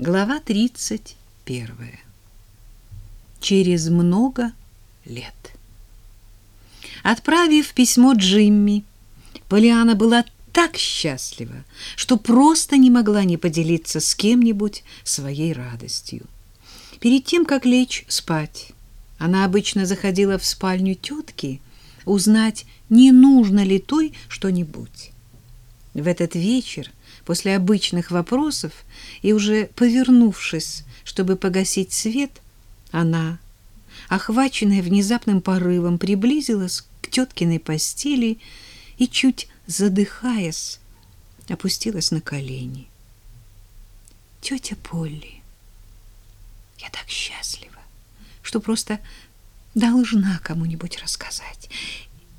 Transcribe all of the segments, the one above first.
Глава 31. Через много лет. Отправив письмо Джимми, Полиана была так счастлива, что просто не могла не поделиться с кем-нибудь своей радостью. Перед тем, как лечь спать, она обычно заходила в спальню тетки узнать, не нужно ли той что-нибудь. В этот вечер после обычных вопросов и уже повернувшись, чтобы погасить свет, она, охваченная внезапным порывом, приблизилась к теткиной постели и, чуть задыхаясь, опустилась на колени. «Тетя Полли, я так счастлива, что просто должна кому-нибудь рассказать.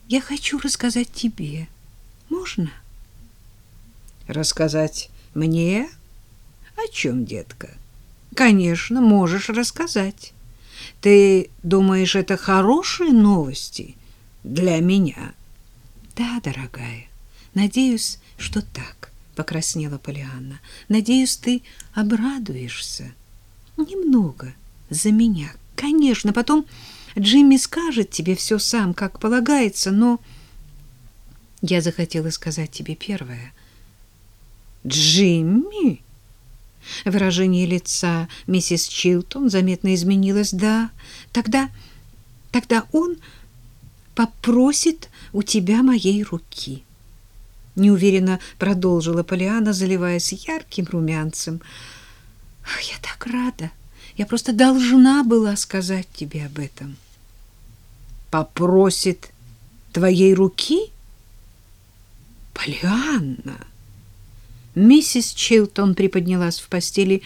Я хочу рассказать тебе. Можно?» Рассказать мне? О чем, детка? Конечно, можешь рассказать. Ты думаешь, это хорошие новости для меня? Да, дорогая. Надеюсь, что так, покраснела Полианна. Надеюсь, ты обрадуешься. Немного за меня. Конечно, потом Джимми скажет тебе все сам, как полагается, но я захотела сказать тебе первое. Джимми? Выражение лица миссис Чилтон заметно изменилось. Да, тогда, тогда он попросит у тебя моей руки. Неуверенно продолжила Полиана, заливаясь ярким румянцем. Я так рада. Я просто должна была сказать тебе об этом. Попросит твоей руки? Полианна! Миссис Чилтон приподнялась в постели.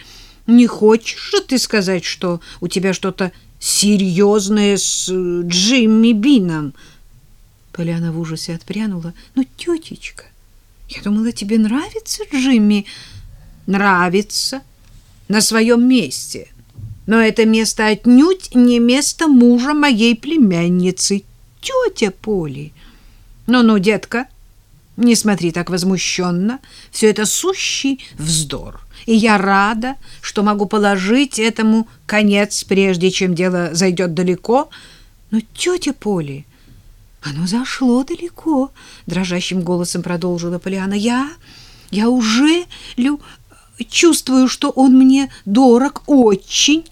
«Не хочешь же ты сказать, что у тебя что-то серьезное с э, Джимми Бином?» Поляна в ужасе отпрянула. «Ну, тетечка, я думала, тебе нравится Джимми?» «Нравится. На своем месте. Но это место отнюдь не место мужа моей племянницы, тетя Поли. Ну-ну, детка, не смотри так возмущенно. Все это сущий вздор. И я рада, что могу положить этому конец, прежде чем дело зайдет далеко. Но, тетя Поли, оно зашло далеко, дрожащим голосом продолжила Полиана. Я, я уже лю, чувствую, что он мне дорог очень.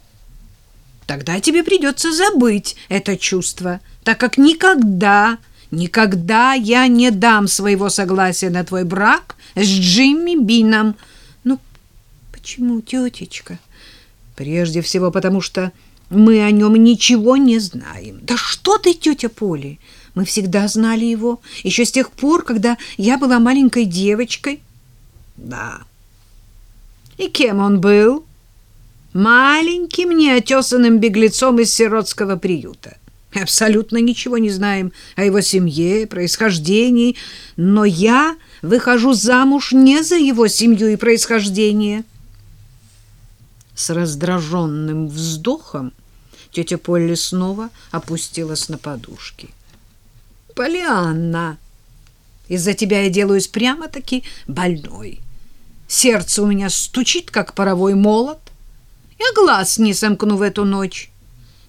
Тогда тебе придется забыть это чувство, так как никогда Никогда я не дам своего согласия на твой брак с Джимми Бином. Ну, почему, тетечка? Прежде всего, потому что мы о нем ничего не знаем. Да что ты, тетя Поли? Мы всегда знали его, еще с тех пор, когда я была маленькой девочкой. Да. И кем он был? Маленьким неотесанным беглецом из сиротского приюта. Абсолютно ничего не знаем о его семье, происхождении, но я выхожу замуж не за его семью и происхождение. С раздраженным вздохом тетя Полли снова опустилась на подушки. «Полианна, из-за тебя я делаюсь прямо-таки больной. Сердце у меня стучит, как паровой молот. Я глаз не сомкну в эту ночь.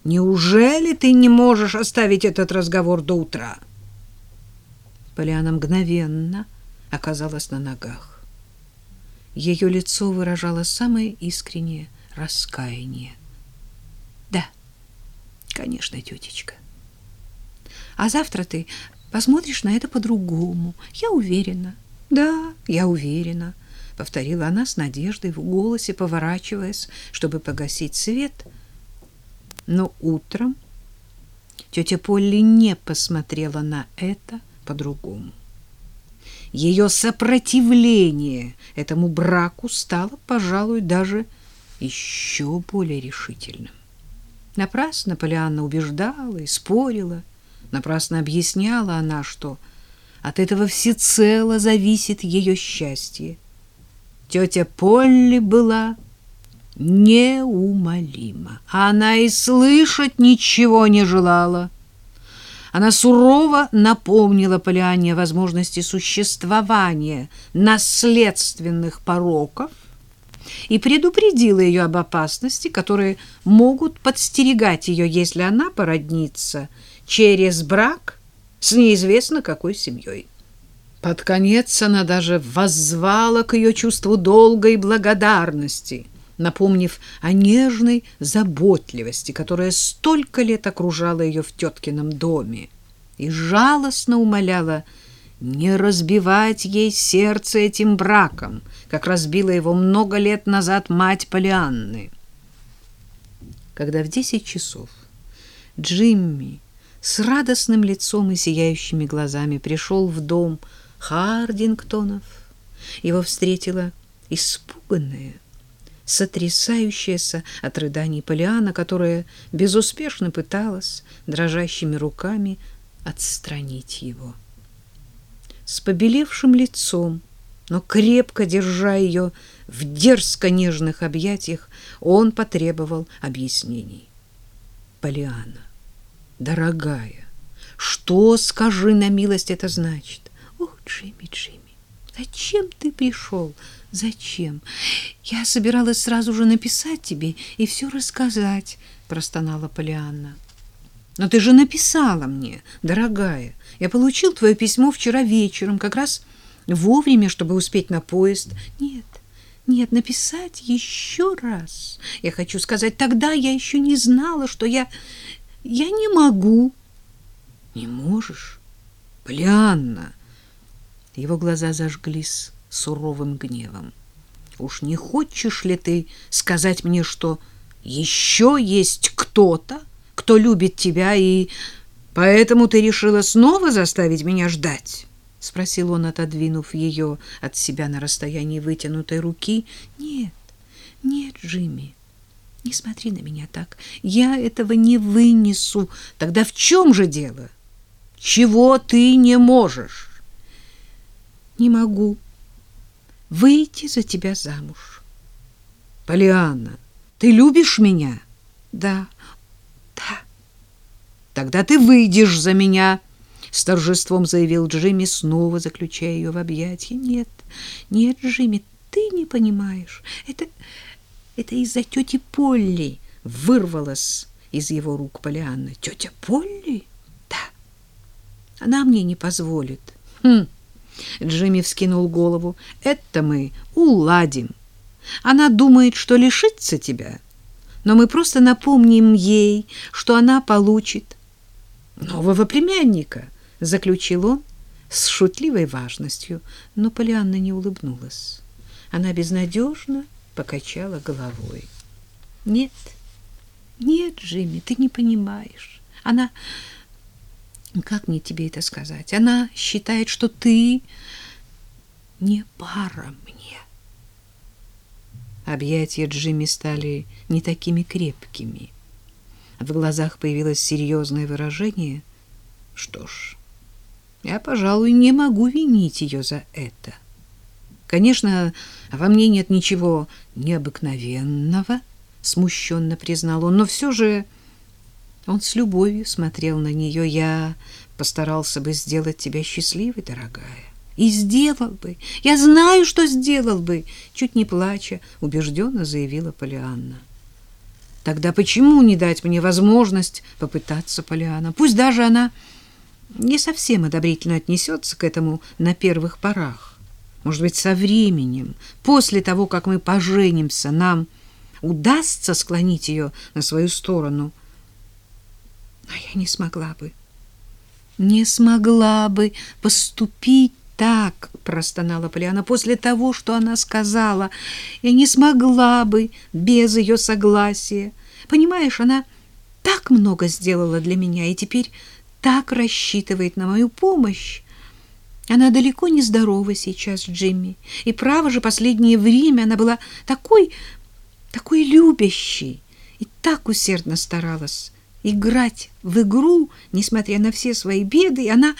Неужели ты не можешь оставить этот разговор до утра? Поляна мгновенно оказалась на ногах. Ее лицо выражало самое искреннее раскаяние. Да, конечно, тетечка. А завтра ты посмотришь на это по-другому. Я уверена. Да, я уверена, повторила она с надеждой в голосе, поворачиваясь, чтобы погасить свет — но утром тетя Полли не посмотрела на это по-другому. Ее сопротивление этому браку стало, пожалуй, даже еще более решительным. Напрасно Полианна убеждала и спорила, напрасно объясняла она, что от этого всецело зависит ее счастье. Тетя Полли была неумолимо. Она и слышать ничего не желала. Она сурово напомнила Полиане о возможности существования наследственных пороков и предупредила ее об опасности, которые могут подстерегать ее, если она породнится через брак с неизвестно какой семьей. Под конец она даже воззвала к ее чувству долга и благодарности, напомнив о нежной заботливости, которая столько лет окружала ее в теткином доме, и жалостно умоляла не разбивать ей сердце этим браком, как разбила его много лет назад мать Полианны. Когда в десять часов Джимми с радостным лицом и сияющими глазами пришел в дом Хардингтонов. Его встретила испуганная, сотрясающаяся от рыданий Полиана, которая безуспешно пыталась дрожащими руками отстранить его. С побелевшим лицом, но крепко держа ее в дерзко-нежных объятиях, он потребовал объяснений. Полиана, дорогая, что, скажи на милость, это значит? Ох, Джимми, Джимми, зачем ты пришел? Зачем? Я собиралась сразу же написать тебе и все рассказать, простонала Полианна. Но ты же написала мне, дорогая. Я получил твое письмо вчера вечером, как раз вовремя, чтобы успеть на поезд. Нет, нет, написать еще раз. Я хочу сказать, тогда я еще не знала, что я... Я не могу. Не можешь? Полианна, его глаза зажглись суровым гневом. Уж не хочешь ли ты сказать мне, что еще есть кто-то, кто любит тебя, и поэтому ты решила снова заставить меня ждать? — спросил он, отодвинув ее от себя на расстоянии вытянутой руки. — Нет, нет, Джимми, не смотри на меня так. Я этого не вынесу. Тогда в чем же дело? Чего ты не можешь? не могу выйти за тебя замуж. Полианна, ты любишь меня? Да. Да. Тогда ты выйдешь за меня, с торжеством заявил Джимми, снова заключая ее в объятия. Нет. Нет, Джимми, ты не понимаешь. Это это из-за тети Полли вырвалась из его рук Полианна. Тетя Полли? Да. Она мне не позволит. Хм. Джимми вскинул голову. Это мы уладим. Она думает, что лишится тебя, но мы просто напомним ей, что она получит нового племянника, заключил он с шутливой важностью, но Полианна не улыбнулась. Она безнадежно покачала головой. Нет. Нет, Джимми, ты не понимаешь. Она как мне тебе это сказать? Она считает, что ты не пара мне. Объятия Джимми стали не такими крепкими. В глазах появилось серьезное выражение. Что ж, я, пожалуй, не могу винить ее за это. Конечно, во мне нет ничего необыкновенного, смущенно признал он, но все же он с любовью смотрел на нее. Я постарался бы сделать тебя счастливой, дорогая. И сделал бы. Я знаю, что сделал бы, чуть не плача, убежденно заявила Полианна. Тогда почему не дать мне возможность попытаться, Полианна? Пусть даже она не совсем одобрительно отнесется к этому на первых порах. Может быть, со временем, после того, как мы поженимся, нам удастся склонить ее на свою сторону – не смогла бы. Не смогла бы поступить так, простонала Полиана после того, что она сказала. Я не смогла бы без ее согласия. Понимаешь, она так много сделала для меня и теперь так рассчитывает на мою помощь. Она далеко не здорова сейчас, Джимми. И право же, последнее время она была такой, такой любящей и так усердно старалась играть в игру, несмотря на все свои беды, она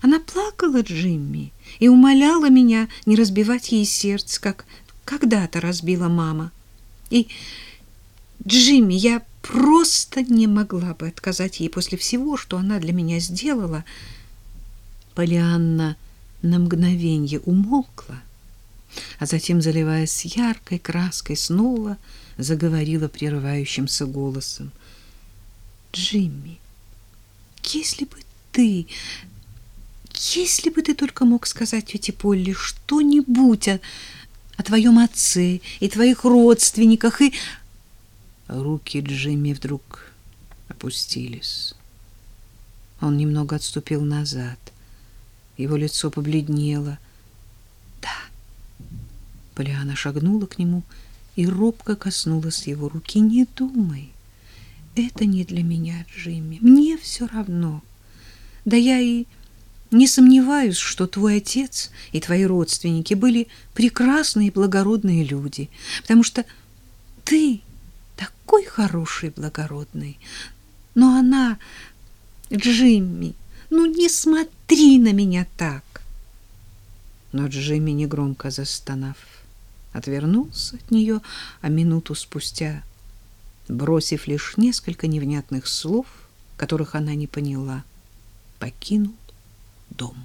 она плакала Джимми и умоляла меня не разбивать ей сердце, как когда-то разбила мама. И Джимми, я просто не могла бы отказать ей после всего, что она для меня сделала. Полианна на мгновенье умолкла, а затем, заливаясь яркой краской, снова заговорила прерывающимся голосом. «Джимми, если бы ты... Если бы ты только мог сказать тете Полли что-нибудь о, о твоем отце и твоих родственниках, и...» Руки Джимми вдруг опустились. Он немного отступил назад. Его лицо побледнело. «Да». Полиана шагнула к нему и робко коснулась его руки. «Не думай, это не для меня, Джимми. Мне все равно. Да я и не сомневаюсь, что твой отец и твои родственники были прекрасные и благородные люди, потому что ты такой хороший и благородный. Но она, Джимми, ну не смотри на меня так. Но Джимми, негромко застонав, отвернулся от нее, а минуту спустя, бросив лишь несколько невнятных слов, которых она не поняла, покинул дом.